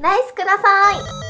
ナイスください。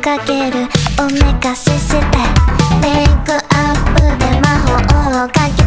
かけるおめかししてメイクアップで魔法をかけ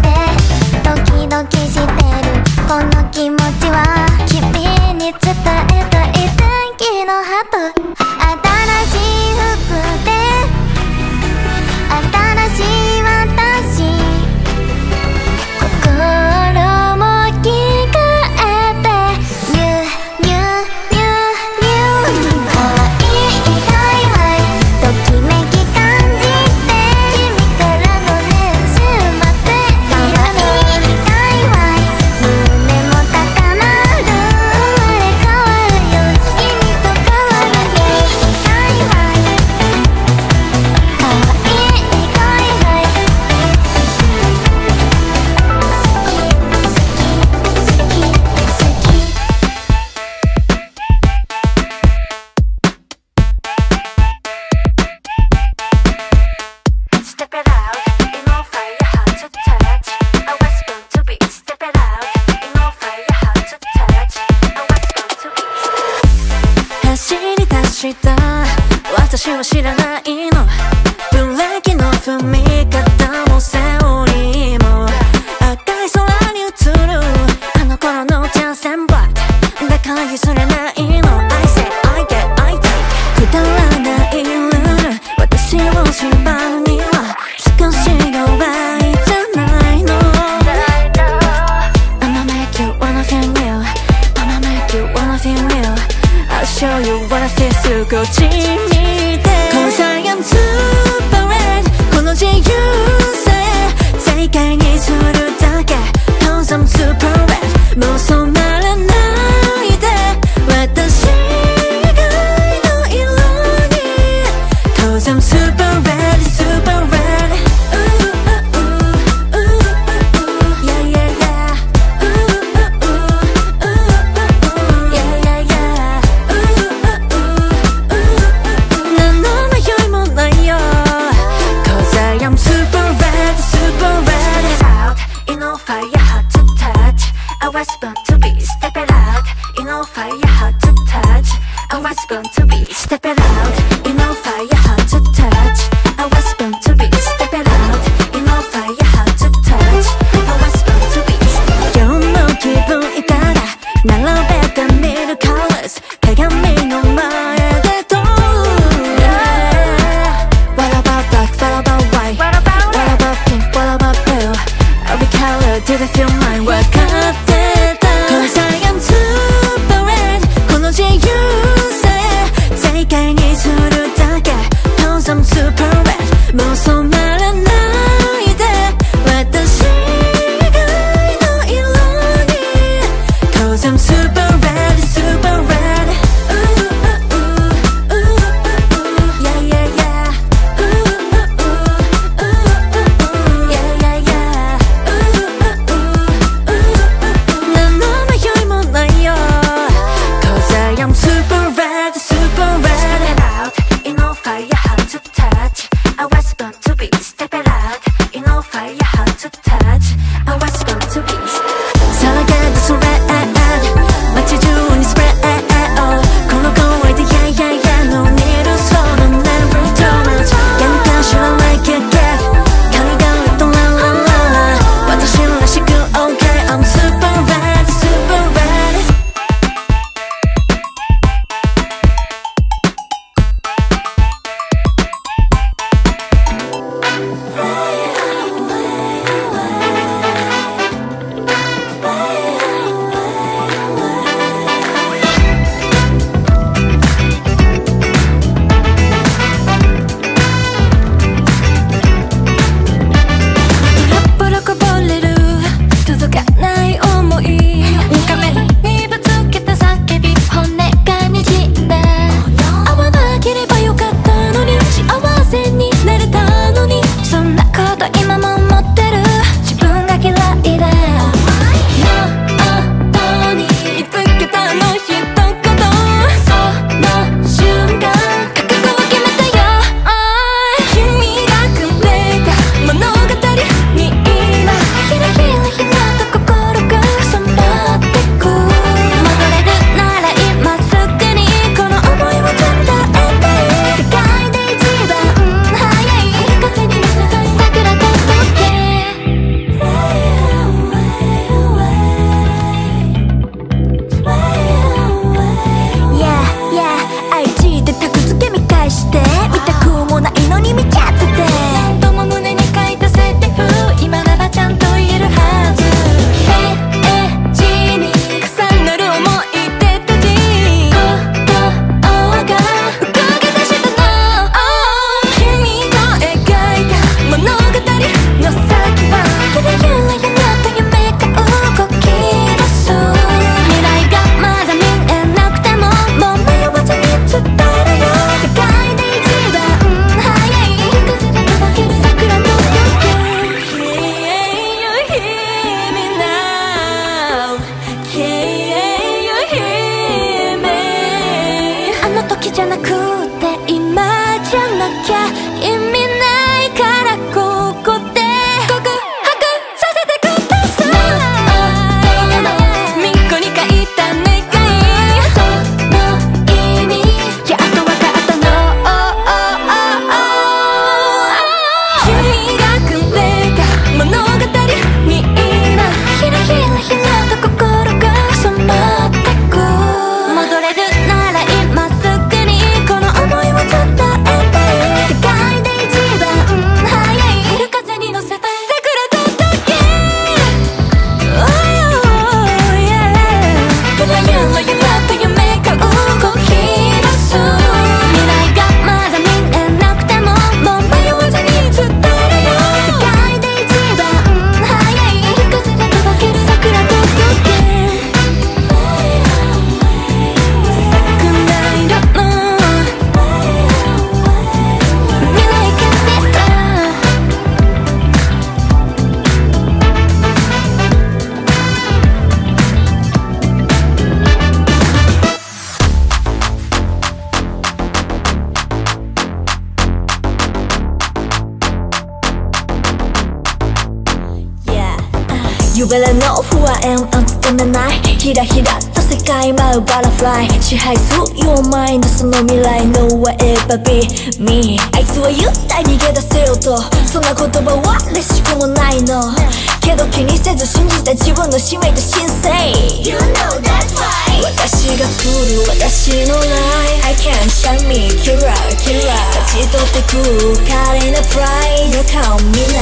whatever be me あいつは言った逃げ出せよと。そんな言葉は嬉しくもないの。けど気にせず信じた自分の使命と神聖。You know that's right 私が作る私の life I can't shine me. Killer killer 立ち取ってく華麗なプライド顔みんな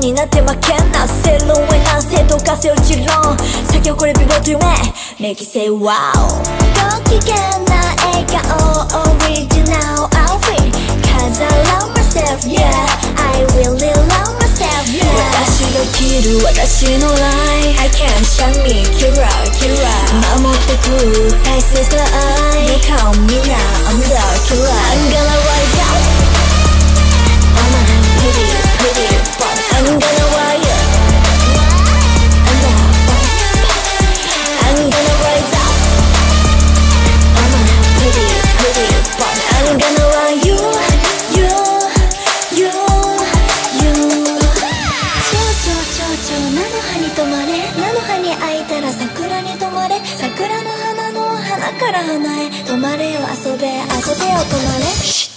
になって負けんな正論へな正当化せよ持論咲き誇れビボと夢 Make you say wow ご機嫌な笑顔 Original outfit Cause I love myself, yeah I really love myself, yeah 私が着る私の life I can't shine me, killer, killer 守ってく大切な愛 They call me now, I'm the killer I'm gonna rise up I'm a pretty, pretty boy 止まれよ遊べ遊べよ止まれ。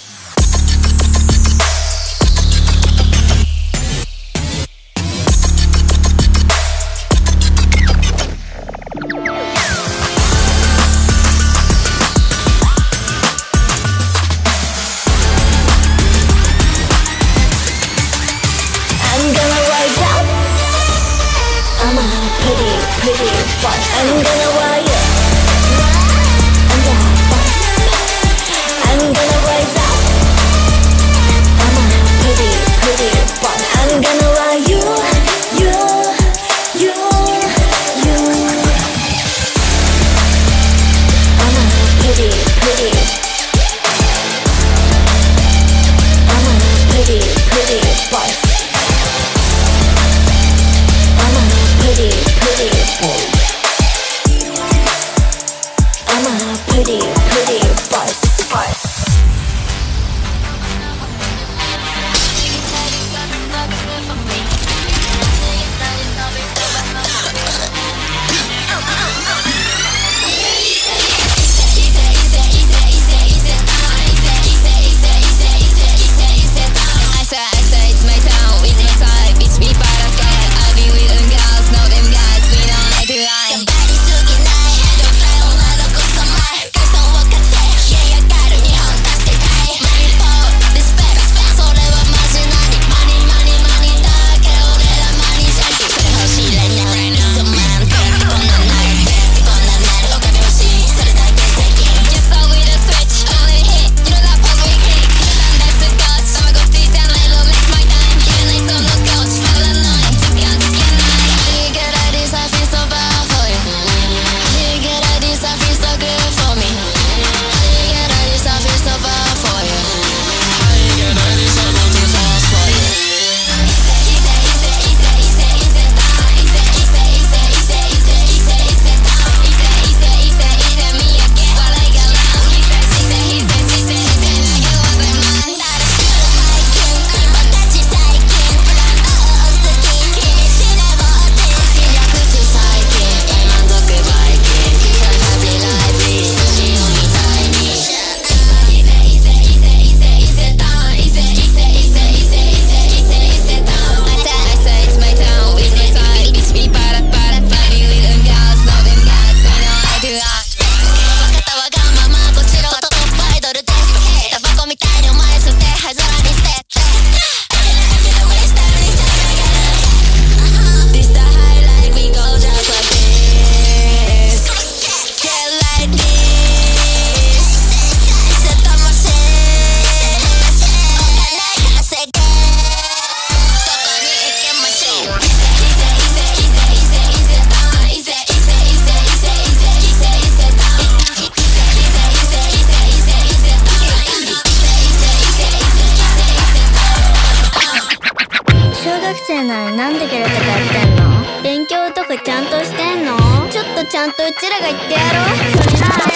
なのなんでゲラとかやってんの？勉強とかちゃんとしてんの？ちょっとちゃんとうちらが言ってやろう。それな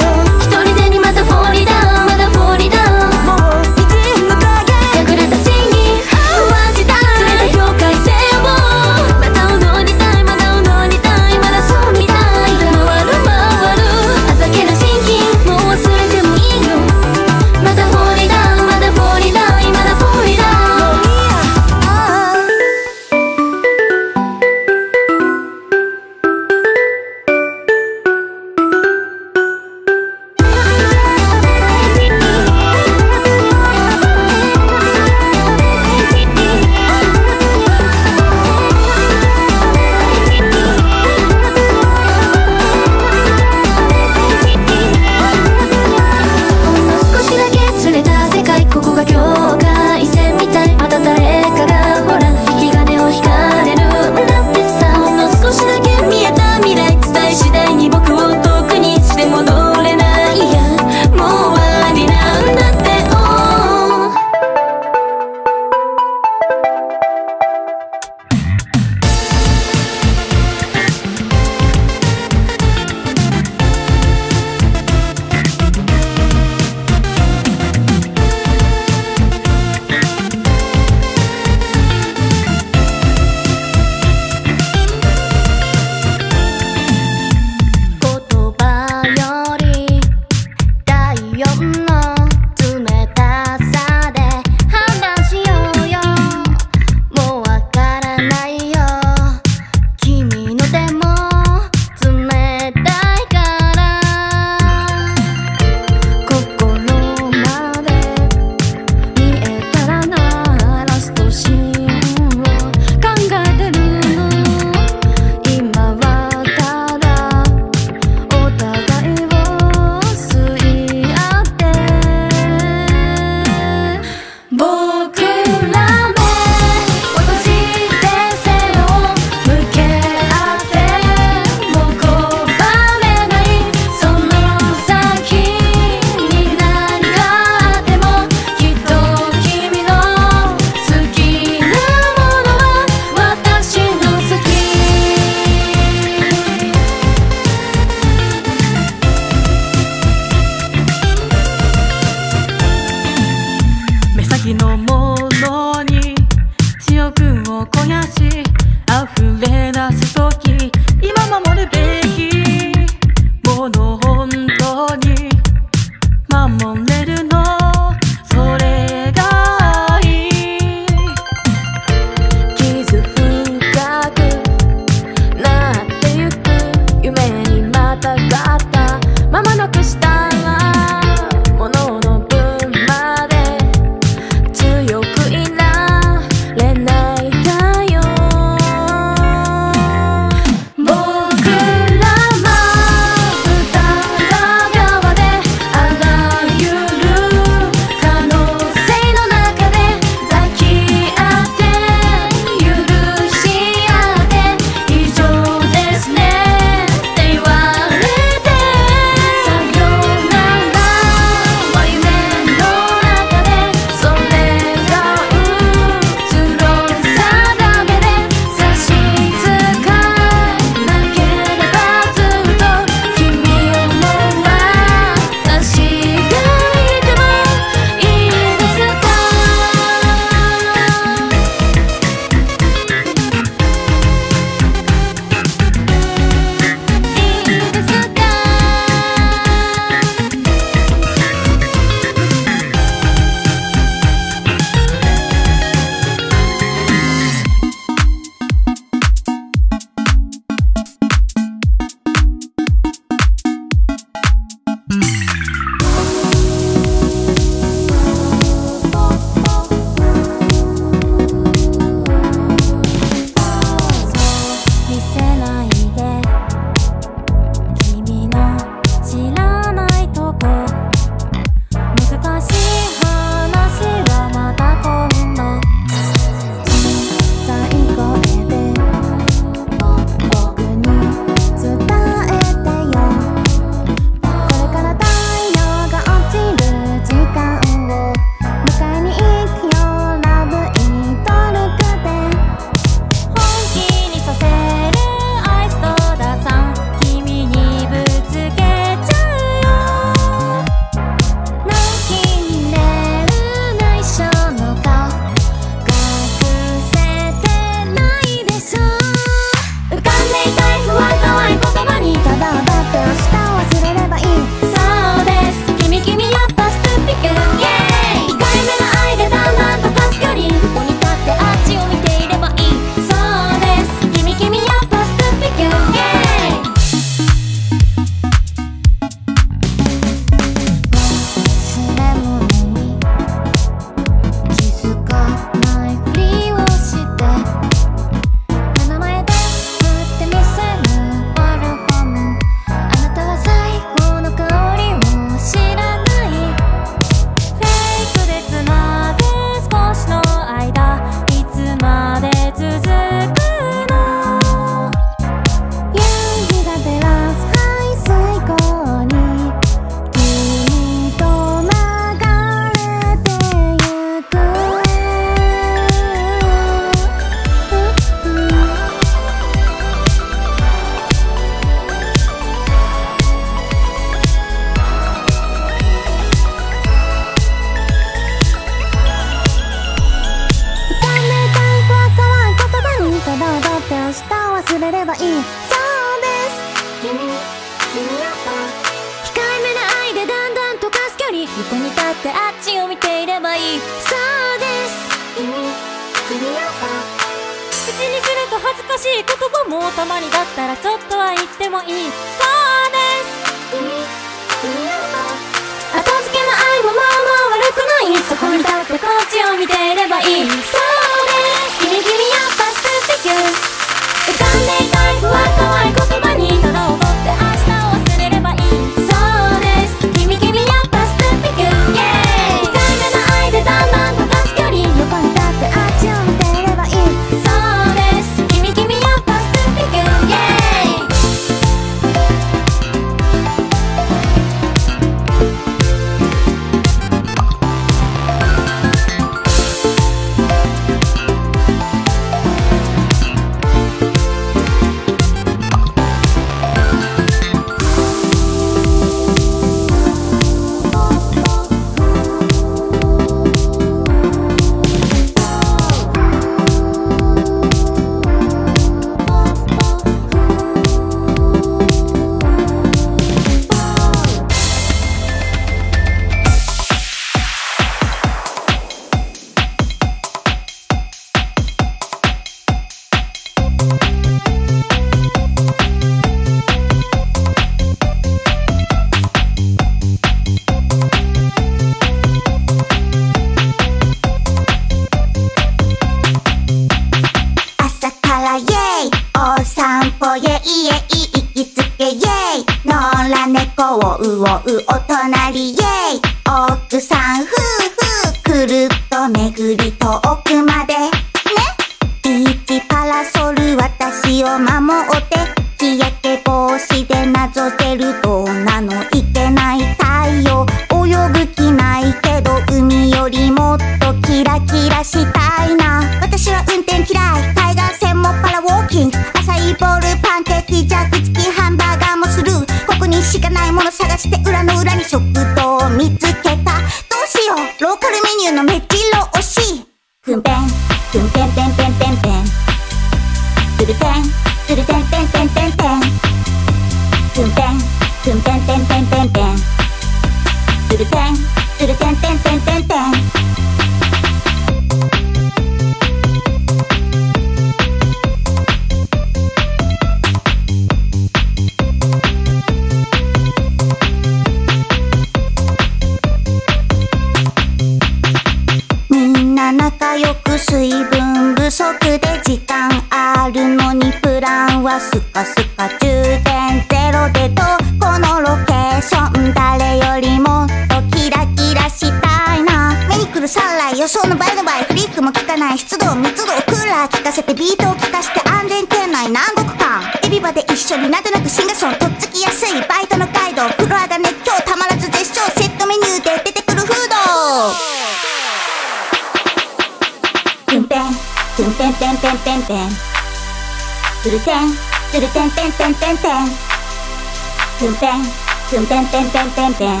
dun dun dun dun dun dun.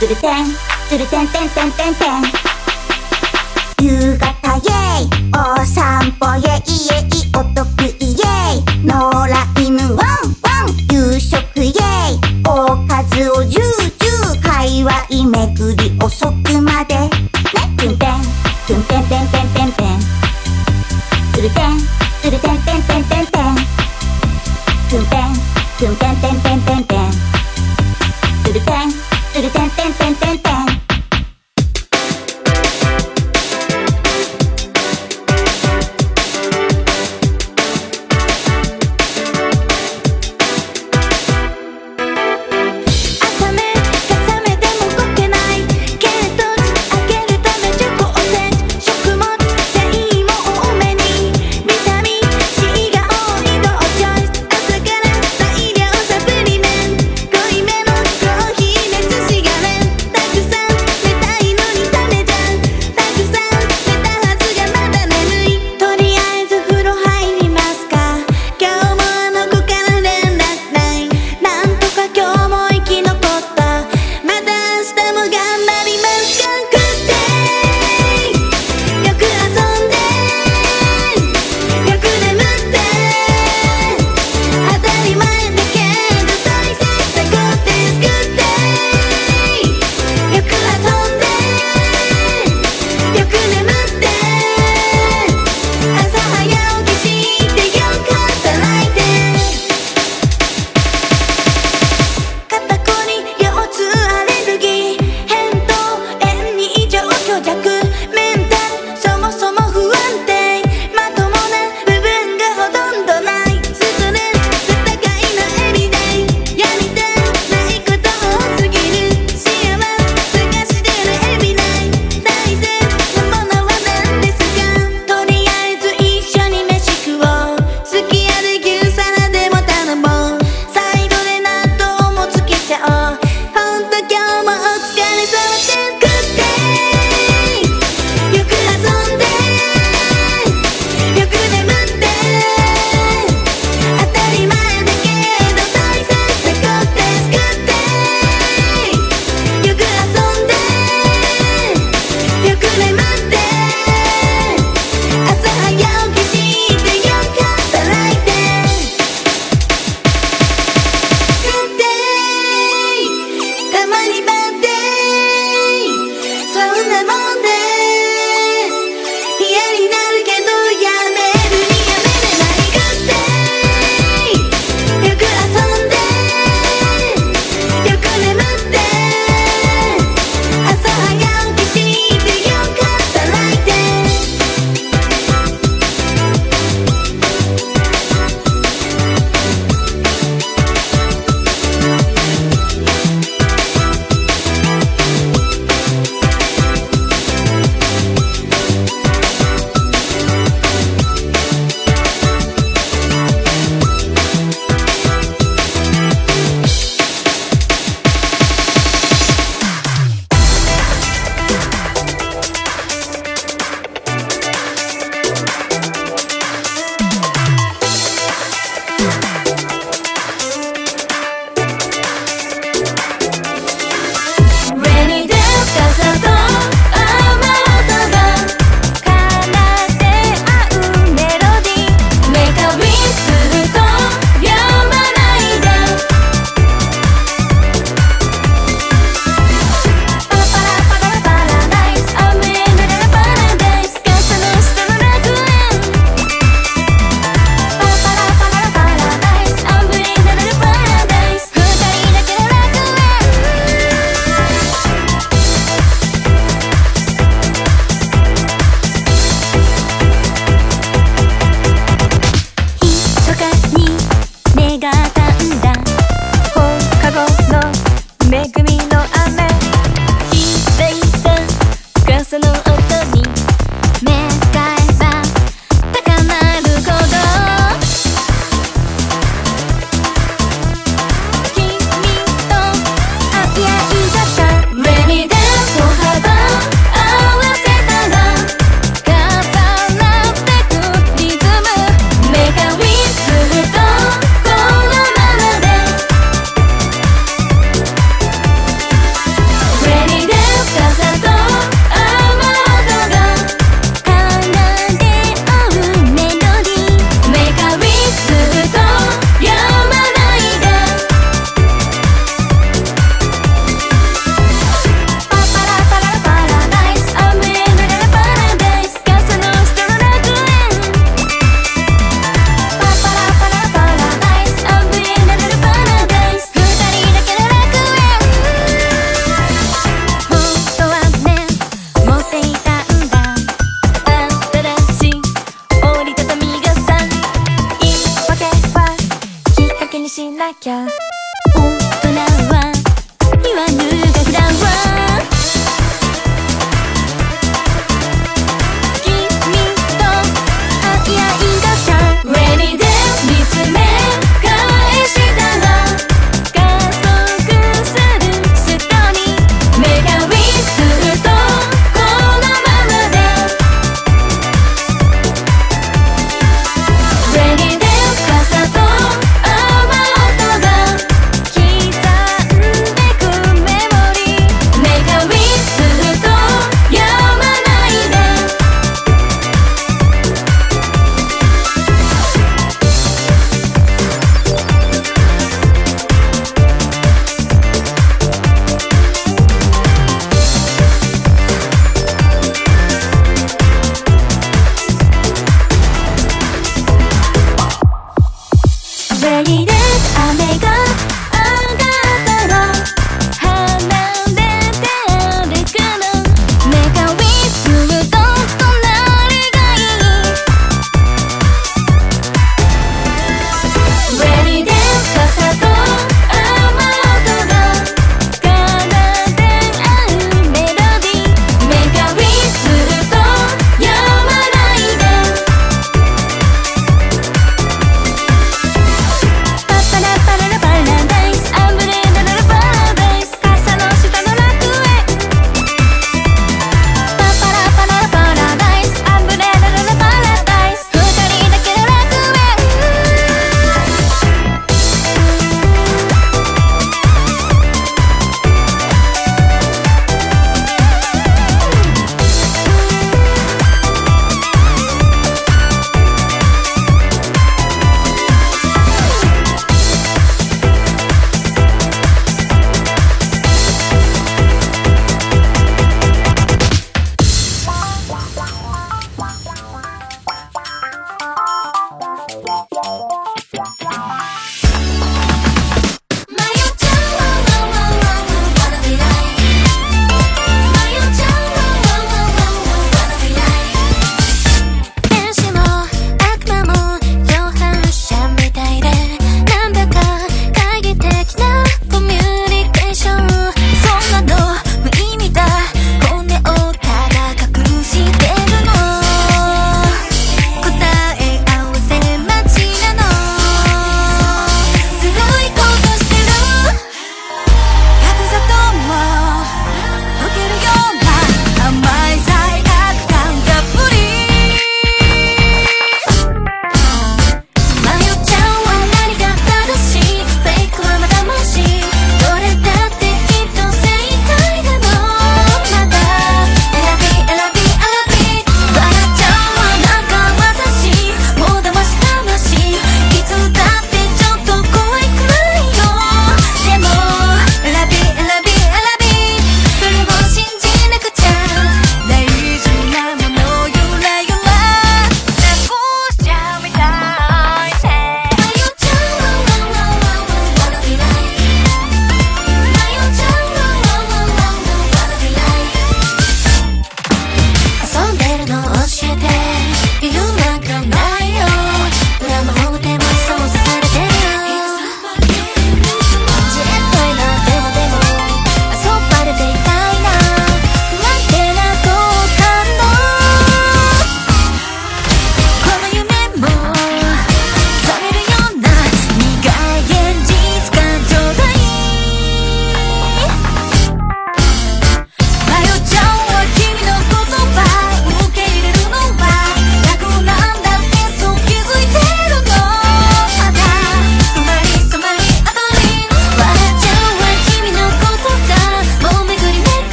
Do the thing, do the thing, thing, thing, thing, thing.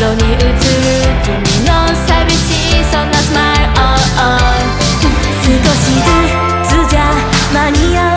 窓に映る君の寂しいそんなスマイル oh, oh 少しずつじゃ間に合う。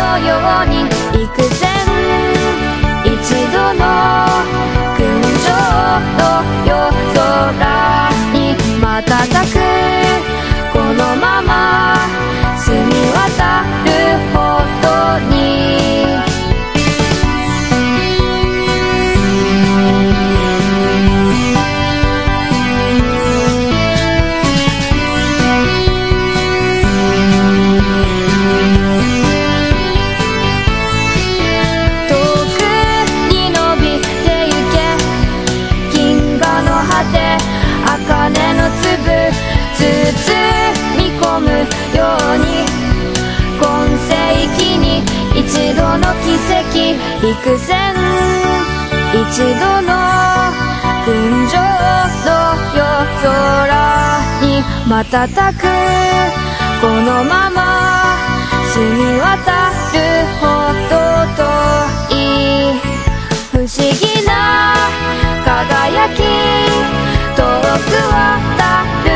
同样。一度の群青の夜空に瞬くこのまま澄み渡るほど遠い不思議な輝き遠く渡る